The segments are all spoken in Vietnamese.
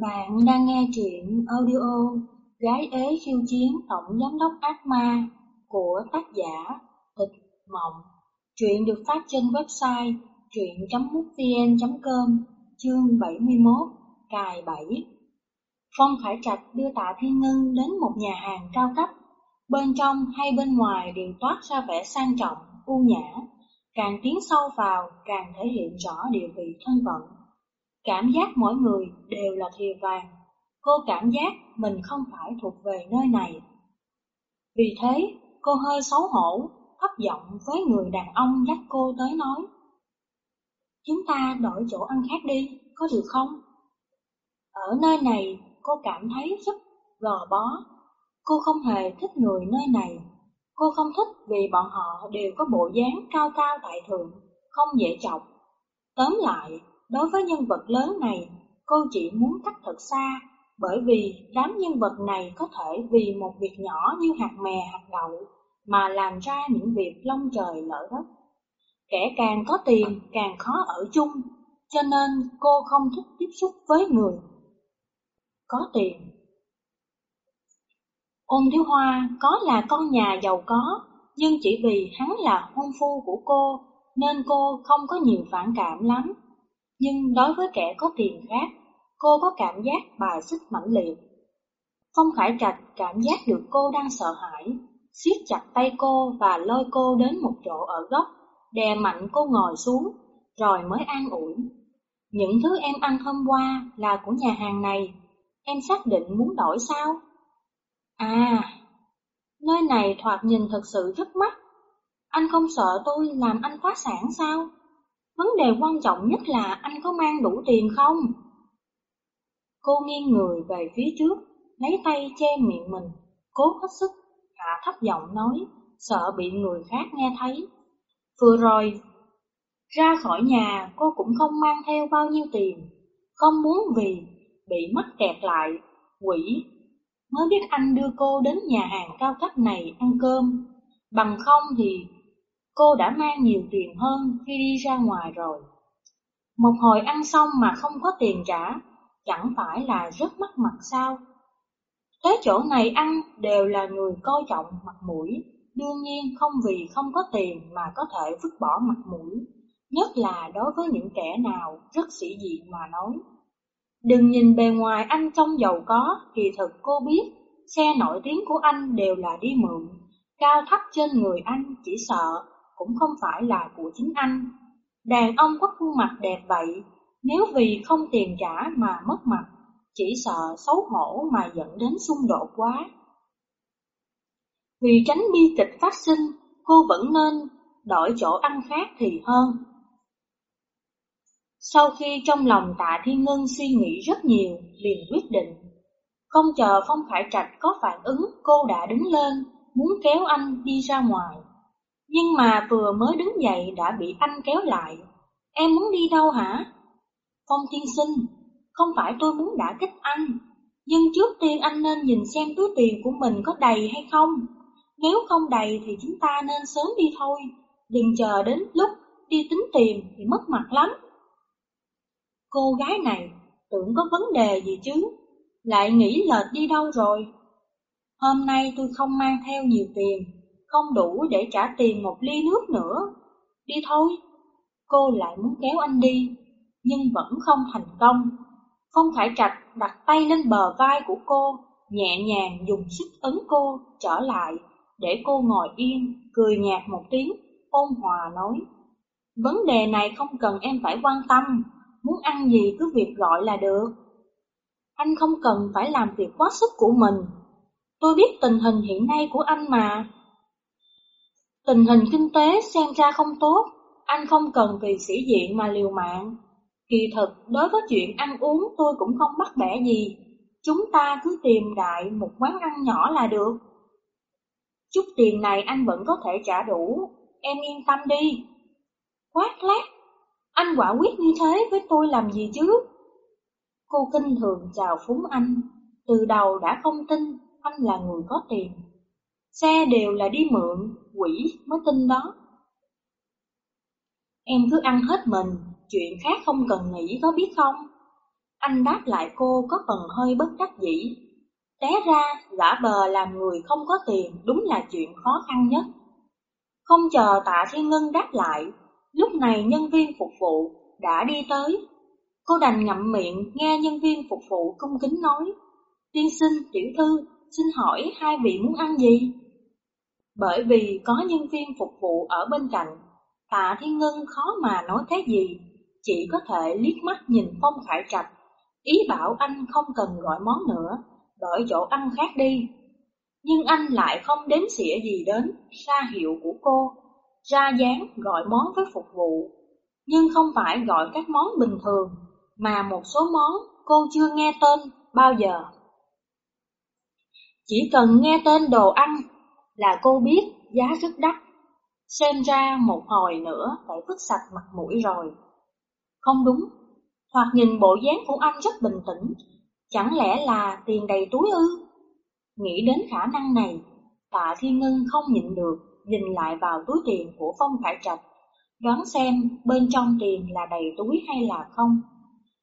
Bạn đang nghe truyện audio Gái ế khiêu chiến tổng giám đốc ác ma của tác giả Tịch Mộng. Truyện được phát trên website truyện.mútvn.com chương 71 cài 7. Phong Khải Trạch đưa Tạ Thiên Ngân đến một nhà hàng cao cấp. Bên trong hay bên ngoài đều toát ra vẻ sang trọng, u nhã. Càng tiến sâu vào càng thể hiện rõ địa vị thân phận Cảm giác mỗi người đều là thìa vàng. Cô cảm giác mình không phải thuộc về nơi này. Vì thế, cô hơi xấu hổ, thấp giọng với người đàn ông dắt cô tới nói. Chúng ta đổi chỗ ăn khác đi, có được không? Ở nơi này, cô cảm thấy rất gò bó. Cô không hề thích người nơi này. Cô không thích vì bọn họ đều có bộ dáng cao cao tại thượng, không dễ chọc. Tóm lại, Đối với nhân vật lớn này, cô chỉ muốn cách thật xa, bởi vì đám nhân vật này có thể vì một việc nhỏ như hạt mè hạt đậu mà làm ra những việc long trời lỡ đất. Kẻ càng có tiền càng khó ở chung, cho nên cô không thích tiếp xúc với người. Có tiền Ôn Thiếu Hoa có là con nhà giàu có, nhưng chỉ vì hắn là hôn phu của cô nên cô không có nhiều phản cảm lắm. Nhưng đối với kẻ có tiền khác, cô có cảm giác bài xích mãnh liệt. Phong Khải Trạch cảm giác được cô đang sợ hãi, siết chặt tay cô và lôi cô đến một chỗ ở góc, đè mạnh cô ngồi xuống, rồi mới an ủi. Những thứ em ăn hôm qua là của nhà hàng này, em xác định muốn đổi sao? À, nơi này thoạt nhìn thật sự rất mắc. Anh không sợ tôi làm anh phá sản sao? Vấn đề quan trọng nhất là anh có mang đủ tiền không? Cô nghiêng người về phía trước, lấy tay che miệng mình, cố hết sức, hạ thấp giọng nói, sợ bị người khác nghe thấy. Vừa rồi, ra khỏi nhà cô cũng không mang theo bao nhiêu tiền, không muốn vì bị mắc kẹt lại, quỷ, mới biết anh đưa cô đến nhà hàng cao cấp này ăn cơm, bằng không thì Cô đã mang nhiều tiền hơn khi đi ra ngoài rồi. Một hồi ăn xong mà không có tiền trả, chẳng phải là rất mất mặt sao? Thế chỗ này ăn đều là người coi trọng mặt mũi, đương nhiên không vì không có tiền mà có thể vứt bỏ mặt mũi, nhất là đối với những kẻ nào rất sĩ diện mà nói. Đừng nhìn bề ngoài anh trông giàu có, kỳ thực cô biết, xe nổi tiếng của anh đều là đi mượn, cao thấp trên người anh chỉ sợ cũng không phải là của chính anh. Đàn ông có khuôn mặt đẹp vậy, nếu vì không tiền trả mà mất mặt, chỉ sợ xấu hổ mà dẫn đến xung đột quá. Vì tránh bi kịch phát sinh, cô vẫn nên đổi chỗ ăn khác thì hơn. Sau khi trong lòng tạ thiên ngân suy nghĩ rất nhiều, liền quyết định. Không chờ Phong Khải Trạch có phản ứng, cô đã đứng lên, muốn kéo anh đi ra ngoài. Nhưng mà vừa mới đứng dậy đã bị anh kéo lại. Em muốn đi đâu hả? Phong tiên sinh, không phải tôi muốn đã kích anh. Nhưng trước tiên anh nên nhìn xem túi tiền của mình có đầy hay không. Nếu không đầy thì chúng ta nên sớm đi thôi. Đừng chờ đến lúc đi tính tiền thì mất mặt lắm. Cô gái này tưởng có vấn đề gì chứ, lại nghĩ lệch đi đâu rồi. Hôm nay tôi không mang theo nhiều tiền, không đủ để trả tiền một ly nước nữa. Đi thôi. Cô lại muốn kéo anh đi, nhưng vẫn không thành công. Phong Khải Trạch đặt tay lên bờ vai của cô, nhẹ nhàng dùng sức ấn cô trở lại, để cô ngồi yên, cười nhạt một tiếng, ôn hòa nói. Vấn đề này không cần em phải quan tâm, muốn ăn gì cứ việc gọi là được. Anh không cần phải làm việc quá sức của mình. Tôi biết tình hình hiện nay của anh mà, Tình hình kinh tế xem ra không tốt, anh không cần vì sĩ diện mà liều mạng. Kỳ thực, đối với chuyện ăn uống tôi cũng không bắt bẻ gì, chúng ta cứ tìm đại một quán ăn nhỏ là được. Chút tiền này anh vẫn có thể trả đủ, em yên tâm đi. Quát lát, anh quả quyết như thế với tôi làm gì chứ? Cô kinh thường chào phúng anh, từ đầu đã không tin anh là người có tiền. Xe đều là đi mượn, quỷ mới tin đó. Em cứ ăn hết mình, chuyện khác không cần nghĩ có biết không? Anh đáp lại cô có phần hơi bất đắc dĩ. Té ra, giả bờ làm người không có tiền đúng là chuyện khó khăn nhất. Không chờ tạ thiên ngân đáp lại, lúc này nhân viên phục vụ đã đi tới. Cô đành ngậm miệng nghe nhân viên phục vụ cung kính nói. Tiên sinh, tiểu thư, xin hỏi hai vị muốn ăn gì? Bởi vì có nhân viên phục vụ ở bên cạnh, tạ thiên ngân khó mà nói cái gì, chỉ có thể liếc mắt nhìn Phong Khải Trạch, ý bảo anh không cần gọi món nữa, đổi chỗ ăn khác đi. Nhưng anh lại không đếm xỉa gì đến ra hiệu của cô, ra dáng gọi món với phục vụ, nhưng không phải gọi các món bình thường, mà một số món cô chưa nghe tên bao giờ. Chỉ cần nghe tên đồ ăn là cô biết giá rất đắt. Xem ra một hồi nữa phải vứt sạch mặt mũi rồi. Không đúng, hoặc nhìn bộ dáng của anh rất bình tĩnh, chẳng lẽ là tiền đầy túi ư? Nghĩ đến khả năng này, tạ thiên ngân không nhịn được, nhìn lại vào túi tiền của Phong Khải Trạch, đoán xem bên trong tiền là đầy túi hay là không.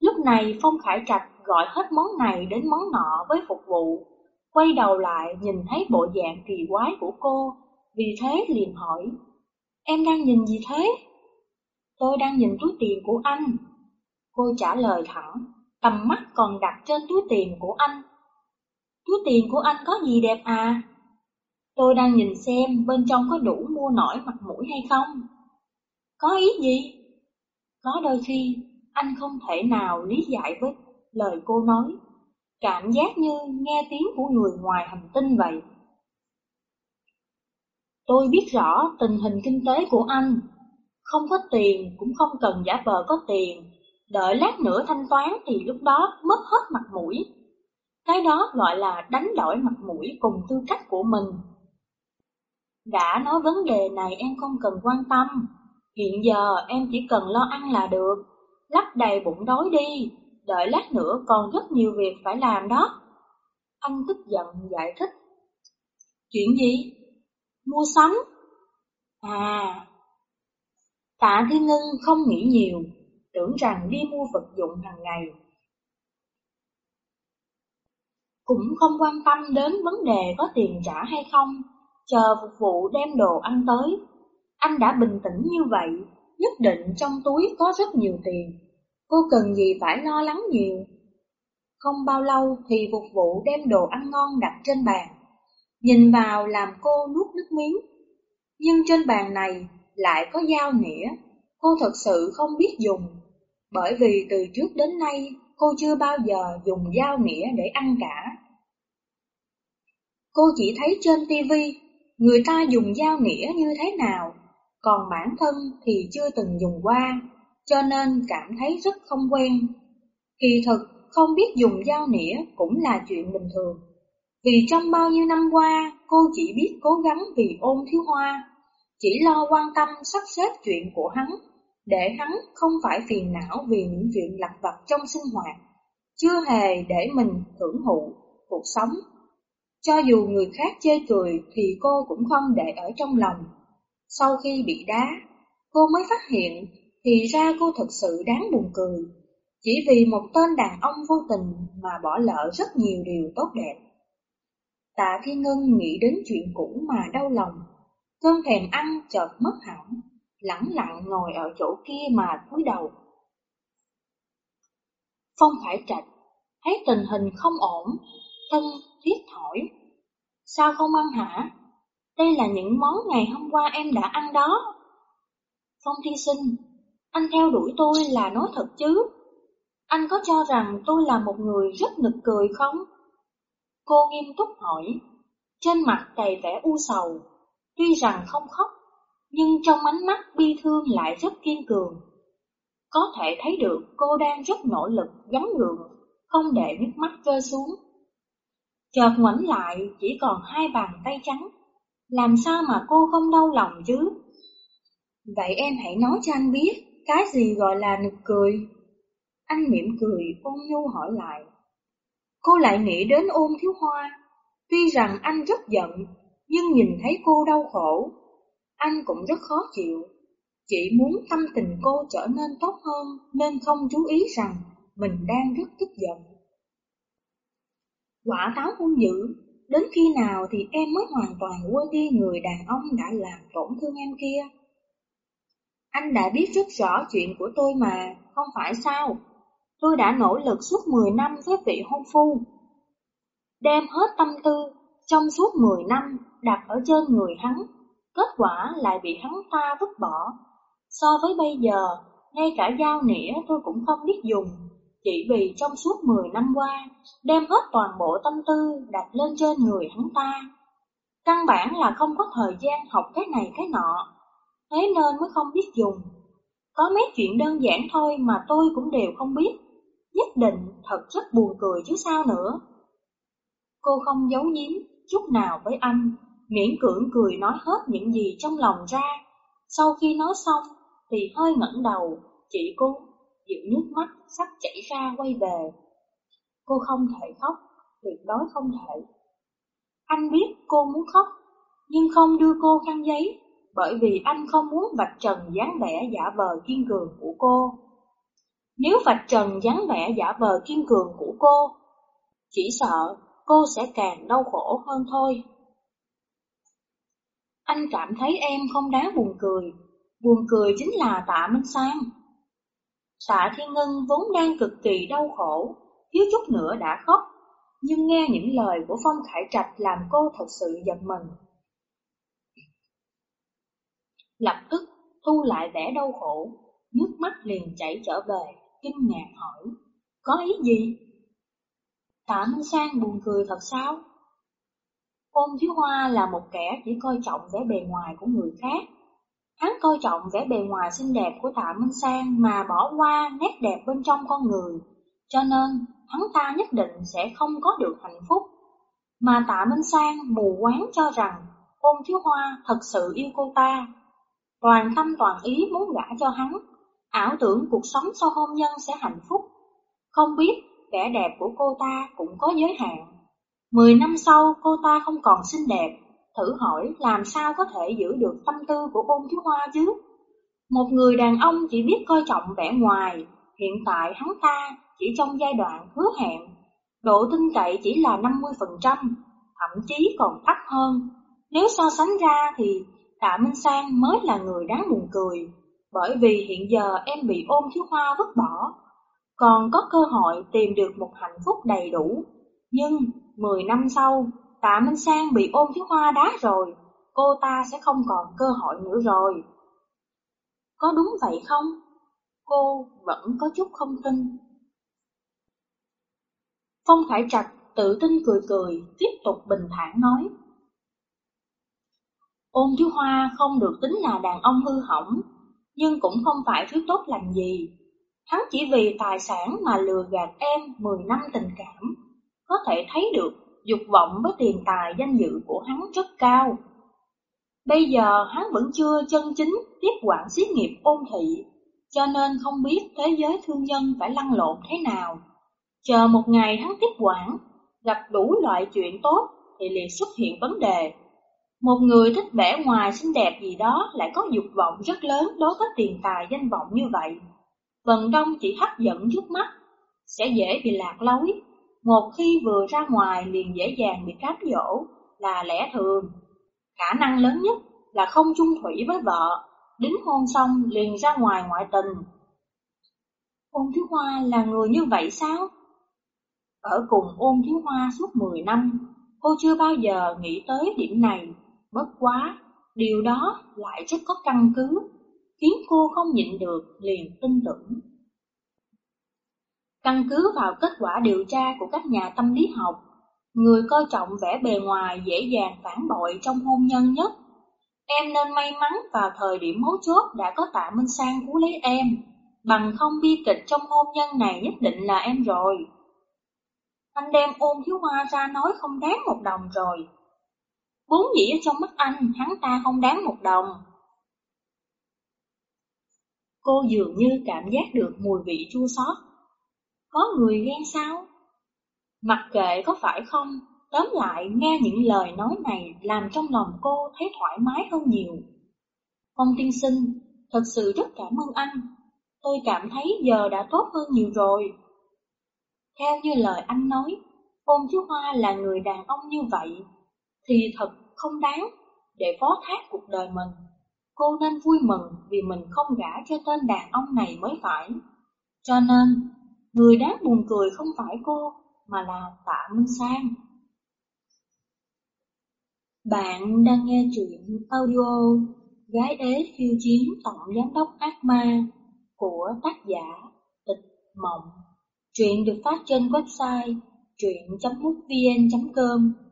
Lúc này Phong Khải Trạch gọi hết món này đến món nọ với phục vụ, quay đầu lại nhìn thấy bộ dạng kỳ quái của cô, vì thế liền hỏi, em đang nhìn gì thế? Tôi đang nhìn túi tiền của anh. Cô trả lời thẳng, tầm mắt còn đặt trên túi tiền của anh. Túi tiền của anh có gì đẹp à? Tôi đang nhìn xem bên trong có đủ mua nổi mặt mũi hay không? Có ý gì? Có đôi khi anh không thể nào lý giải với lời cô nói. Cảm giác như nghe tiếng của người ngoài hành tinh vậy. Tôi biết rõ tình hình kinh tế của anh. Không có tiền cũng không cần giả vờ có tiền. Đợi lát nữa thanh toán thì lúc đó mất hết mặt mũi. Cái đó gọi là đánh đổi mặt mũi cùng tư cách của mình. Đã nói vấn đề này em không cần quan tâm. Hiện giờ em chỉ cần lo ăn là được. Lắp đầy bụng đói đi, đợi lát nữa còn rất nhiều việc phải làm đó. Anh tức giận giải thích. Chuyện gì? Mua sắm? À, tạ thiên ngân không nghĩ nhiều, tưởng rằng đi mua vật dụng hàng ngày. Cũng không quan tâm đến vấn đề có tiền trả hay không, chờ phục vụ đem đồ ăn tới. Anh đã bình tĩnh như vậy, nhất định trong túi có rất nhiều tiền. Cô cần gì phải lo lắng nhiều. Không bao lâu thì phục vụ đem đồ ăn ngon đặt trên bàn. Nhìn vào làm cô nuốt nước miếng. Nhưng trên bàn này lại có dao nĩa, cô thật sự không biết dùng. Bởi vì từ trước đến nay cô chưa bao giờ dùng dao nĩa để ăn cả. Cô chỉ thấy trên tivi người ta dùng dao nĩa như thế nào, còn bản thân thì chưa từng dùng qua cho nên cảm thấy rất không quen. Kỳ thực, không biết dùng dao nĩa cũng là chuyện bình thường. Vì trong bao nhiêu năm qua, cô chỉ biết cố gắng vì ôn thiếu hoa, chỉ lo quan tâm sắp xếp chuyện của hắn, để hắn không phải phiền não vì những chuyện lặt vặt trong sinh hoạt, chưa hề để mình hưởng thụ cuộc sống. Cho dù người khác chê cười thì cô cũng không để ở trong lòng. Sau khi bị đá, cô mới phát hiện thì ra cô thật sự đáng buồn cười, chỉ vì một tên đàn ông vô tình mà bỏ lỡ rất nhiều điều tốt đẹp. Tạ Thiên Ngân nghĩ đến chuyện cũ mà đau lòng, cơn thèm ăn chợt mất hẳn, lẳng lặng ngồi ở chỗ kia mà cúi đầu. Phong Khải Trạch thấy tình hình không ổn, thân thiết hỏi, sao không ăn hả? Đây là những món ngày hôm qua em đã ăn đó. Phong Thi Sinh anh theo đuổi tôi là nói thật chứ? Anh có cho rằng tôi là một người rất nực cười không? Cô nghiêm túc hỏi, trên mặt đầy vẻ u sầu, tuy rằng không khóc, nhưng trong ánh mắt bi thương lại rất kiên cường. Có thể thấy được cô đang rất nỗ lực gắn gượng, không để nước mắt rơi xuống. Chợt ngoảnh lại chỉ còn hai bàn tay trắng, làm sao mà cô không đau lòng chứ? Vậy em hãy nói cho anh biết, cái gì gọi là nực cười? Anh mỉm cười ôn nhu hỏi lại. Cô lại nghĩ đến ôn thiếu hoa. Tuy rằng anh rất giận, nhưng nhìn thấy cô đau khổ, anh cũng rất khó chịu. Chỉ muốn tâm tình cô trở nên tốt hơn nên không chú ý rằng mình đang rất tức giận. Quả táo hung dữ, đến khi nào thì em mới hoàn toàn quên đi người đàn ông đã làm tổn thương em kia? Anh đã biết rất rõ chuyện của tôi mà, không phải sao? Tôi đã nỗ lực suốt 10 năm với vị hôn phu. Đem hết tâm tư trong suốt 10 năm đặt ở trên người hắn, kết quả lại bị hắn ta vứt bỏ. So với bây giờ, ngay cả dao nĩa tôi cũng không biết dùng, chỉ vì trong suốt 10 năm qua, đem hết toàn bộ tâm tư đặt lên trên người hắn ta. Căn bản là không có thời gian học cái này cái nọ, thế nên mới không biết dùng. Có mấy chuyện đơn giản thôi mà tôi cũng đều không biết, nhất định thật rất buồn cười chứ sao nữa. Cô không giấu giếm chút nào với anh, miễn cưỡng cười nói hết những gì trong lòng ra. Sau khi nói xong thì hơi ngẩng đầu, chị cô dịu nước mắt sắp chảy ra quay về. Cô không thể khóc, tuyệt đối không thể. Anh biết cô muốn khóc, nhưng không đưa cô khăn giấy, bởi vì anh không muốn vạch trần dáng vẻ giả vờ kiên cường của cô. Nếu vạch trần dáng vẻ giả vờ kiên cường của cô, chỉ sợ cô sẽ càng đau khổ hơn thôi. Anh cảm thấy em không đáng buồn cười, buồn cười chính là tạ Minh Sang. Tạ Thiên Ngân vốn đang cực kỳ đau khổ, thiếu chút nữa đã khóc, nhưng nghe những lời của Phong Khải Trạch làm cô thật sự giật mình. Lập tức thu lại vẻ đau khổ, nước mắt liền chảy trở về, kinh ngạc hỏi, có ý gì? Tạ Minh Sang buồn cười thật sao? Ôn Thiếu Hoa là một kẻ chỉ coi trọng vẻ bề ngoài của người khác. Hắn coi trọng vẻ bề ngoài xinh đẹp của Tạ Minh Sang mà bỏ qua nét đẹp bên trong con người, cho nên hắn ta nhất định sẽ không có được hạnh phúc. Mà Tạ Minh Sang mù quáng cho rằng Ôn Thiếu Hoa thật sự yêu cô ta, toàn tâm toàn ý muốn gả cho hắn, ảo tưởng cuộc sống sau hôn nhân sẽ hạnh phúc. Không biết vẻ đẹp của cô ta cũng có giới hạn. Mười năm sau cô ta không còn xinh đẹp, thử hỏi làm sao có thể giữ được tâm tư của ôn thiếu hoa chứ? Một người đàn ông chỉ biết coi trọng vẻ ngoài, hiện tại hắn ta chỉ trong giai đoạn hứa hẹn, độ tin cậy chỉ là 50%, thậm chí còn thấp hơn. Nếu so sánh ra thì Tạ Minh Sang mới là người đáng buồn cười, bởi vì hiện giờ em bị ôn thiếu hoa vứt bỏ, còn có cơ hội tìm được một hạnh phúc đầy đủ. Nhưng 10 năm sau, Tạ Minh Sang bị ôn thiếu hoa đá rồi, cô ta sẽ không còn cơ hội nữa rồi. Có đúng vậy không? Cô vẫn có chút không tin. Phong Khải Trạch tự tin cười cười, tiếp tục bình thản nói. Ôn thiếu hoa không được tính là đàn ông hư hỏng, nhưng cũng không phải thứ tốt lành gì. Hắn chỉ vì tài sản mà lừa gạt em 10 năm tình cảm, có thể thấy được dục vọng với tiền tài danh dự của hắn rất cao. Bây giờ hắn vẫn chưa chân chính tiếp quản xí nghiệp ôn thị, cho nên không biết thế giới thương nhân phải lăn lộn thế nào. Chờ một ngày hắn tiếp quản, gặp đủ loại chuyện tốt thì liền xuất hiện vấn đề. Một người thích vẻ ngoài xinh đẹp gì đó lại có dục vọng rất lớn đối với tiền tài danh vọng như vậy. Phần đông chỉ hấp dẫn trước mắt, sẽ dễ bị lạc lối. Một khi vừa ra ngoài liền dễ dàng bị cám dỗ là lẽ thường. Khả năng lớn nhất là không chung thủy với vợ, đính hôn xong liền ra ngoài ngoại tình. Ôn Thiếu Hoa là người như vậy sao? Ở cùng ôn Thiếu Hoa suốt 10 năm, cô chưa bao giờ nghĩ tới điểm này, bất quá, điều đó lại rất có căn cứ khiến cô không nhịn được liền tin tưởng. Căn cứ vào kết quả điều tra của các nhà tâm lý học, người coi trọng vẻ bề ngoài dễ dàng phản bội trong hôn nhân nhất. Em nên may mắn vào thời điểm mấu chốt đã có tạ Minh Sang cứu lấy em, bằng không bi kịch trong hôn nhân này nhất định là em rồi. Anh đem ôn thiếu hoa ra nói không đáng một đồng rồi vốn dĩ ở trong mắt anh, hắn ta không đáng một đồng. Cô dường như cảm giác được mùi vị chua xót. Có người ghen sao? Mặc kệ có phải không, tóm lại nghe những lời nói này làm trong lòng cô thấy thoải mái hơn nhiều. Phong tiên sinh, thật sự rất cảm ơn anh. Tôi cảm thấy giờ đã tốt hơn nhiều rồi. Theo như lời anh nói, ôn chú hoa là người đàn ông như vậy, thì thật không đáng để phó thác cuộc đời mình. Cô nên vui mừng vì mình không gả cho tên đàn ông này mới phải. Cho nên, người đáng buồn cười không phải cô, mà là Tạ Minh Sang. Bạn đang nghe truyện audio Gái đế khiêu chiến tổng giám đốc ác ma của tác giả Tịch Mộng. Truyện được phát trên website truyện.mútvn.com